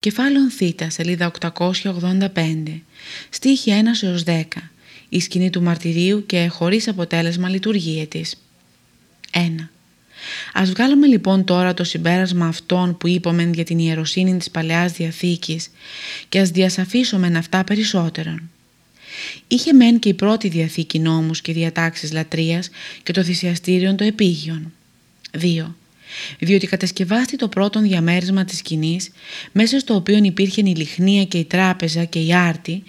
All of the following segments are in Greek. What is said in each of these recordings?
Κεφάλαιο Θ, σελίδα 885, στίχη 1 έως 10, η σκηνή του μαρτυρίου και χωρίς αποτέλεσμα λειτουργία της. 1. Ας βγάλουμε λοιπόν τώρα το συμπέρασμα αυτών που είπαμε για την ιεροσύνη της Παλαιάς Διαθήκης και ας διασαφίσουμε αυτά περισσότερον. Είχε μεν και η πρώτη Διαθήκη νόμους και διατάξεις λατρείας και το θυσιαστήριον το επίγειον. 2 διότι κατασκευάστη το πρώτο διαμέρισμα της σκηνής, μέσα στο οποίο υπήρχε η λιχνία και η τράπεζα και η άρτη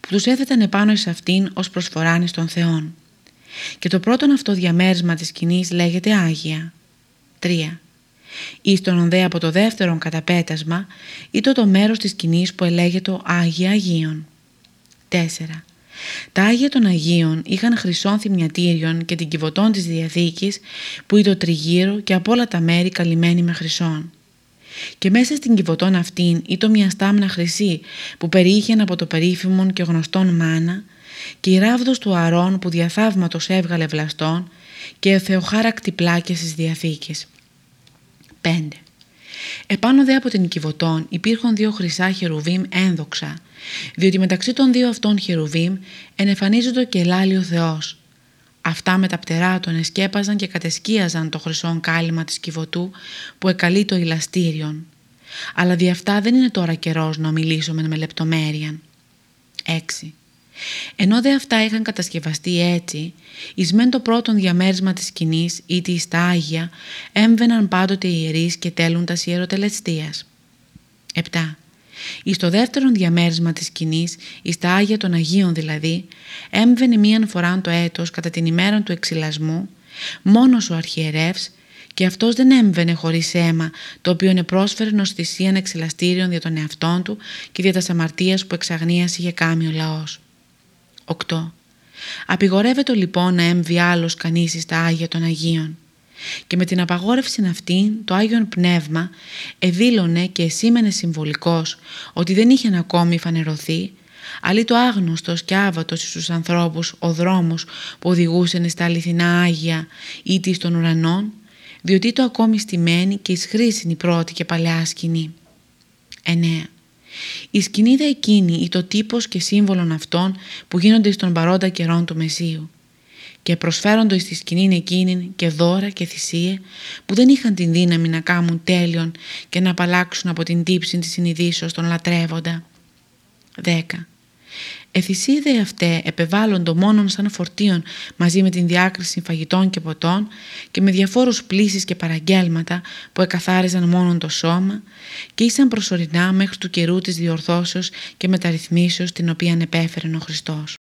που τους έθεταν επάνω σε αυτήν ως προσφοράνης των Θεών. Και το πρώτο αυτό διαμέρισμα της σκηνής λέγεται Άγια. 3. Εις τον δε από το δεύτερο καταπέτασμα ήταν το μέρος της σκηνής που ελέγεται Άγια Αγίων. 4. Τα Άγια των Αγίων είχαν χρυσών θυμιατήριων και την κυβωτών της Διαθήκης που ήταν το τριγύρο και από όλα τα μέρη καλυμμένη με χρυσών. Και μέσα στην κυβωτών αυτήν ήταν μια στάμνα χρυσή που περιείχε από το περίφημον και γνωστόν μάνα και η ράβδος του αρών που διαθαύματος έβγαλε βλαστών και η θεοχάρακτη πλάκες της Διαθήκης. 5. Επάνω δε από την Κιβωτών υπήρχαν δύο χρυσά χερουβίμ ένδοξα, διότι μεταξύ των δύο αυτών χερουβίμ ενεφανίζονται και ελάλει ο Θεός. Αυτά με τα πτερά τον εσκέπαζαν και κατεσκίαζαν το χρυσό κάλυμα της Κιβωτού που εκαλεί το ηλαστήριον. Αλλά δι' αυτά δεν είναι τώρα καιρός να μιλήσουμε με λεπτομέρεια. 6. Ενώ δε αυτά είχαν κατασκευαστεί έτσι, εις μεν το πρώτο διαμέρισμα της σκηνής ή της στα Άγια έμβαιναν πάντοτε οι ιερείς και τέλουντας ιεροτελεστίας. 7. Εις το δεύτερο διαμέρισμα της σκηνής, εις τα Άγια των Αγίων δηλαδή, έμβαινε μίαν φορά το έτος κατά την ημέρα του εξυλασμού, μόνος ο αρχιερεύς και αυτός δεν έμβαινε χωρίς αίμα, το οποίο πρόσφερε ως θυσίαν εξυλαστήριον για τον εαυτόν του και για τας αμαρτίας που εξαγνίασε είχε κάνει ο λαός. 8. Απηγορεύεται λοιπόν να έμβει άλλος κανείς στα Άγια των Αγίων. Και με την απαγόρευση αυτή το Άγιον Πνεύμα εδήλωνε και εσήμενε συμβολικός ότι δεν είχε ακόμη φανερωθεί αλλά το άγνωστος και άβατος στους ανθρώπους ο δρόμος που οδηγούσαν στα αληθινά Άγια ή της των ουρανών διότι το ακόμη στημένη και εις χρήσινη πρώτη και παλαιά σκηνή. 9. Η σκηνίδα εκείνη ή το τύπος και σύμβολον αυτών που γίνονται στον παρόντα καιρόν του Μεσίου και προσφέρονται στη σκηνή εκείνη και δώρα και θυσίε που δεν είχαν την δύναμη να κάνουν τέλειον και να απαλλάξουν από την τύψη της συνειδήσεως των λατρεύοντα. 10. Εθυσίδε αυτέ επεβάλλοντο μόνον σαν φορτίον μαζί με την διάκριση φαγητών και ποτών και με διαφόρους πλήσεις και παραγγέλματα που εκαθάριζαν μόνον το σώμα και ήσαν προσωρινά μέχρι του καιρού της διορθώσεως και μεταρρυθμίσεως την οποία επέφερε ο Χριστός.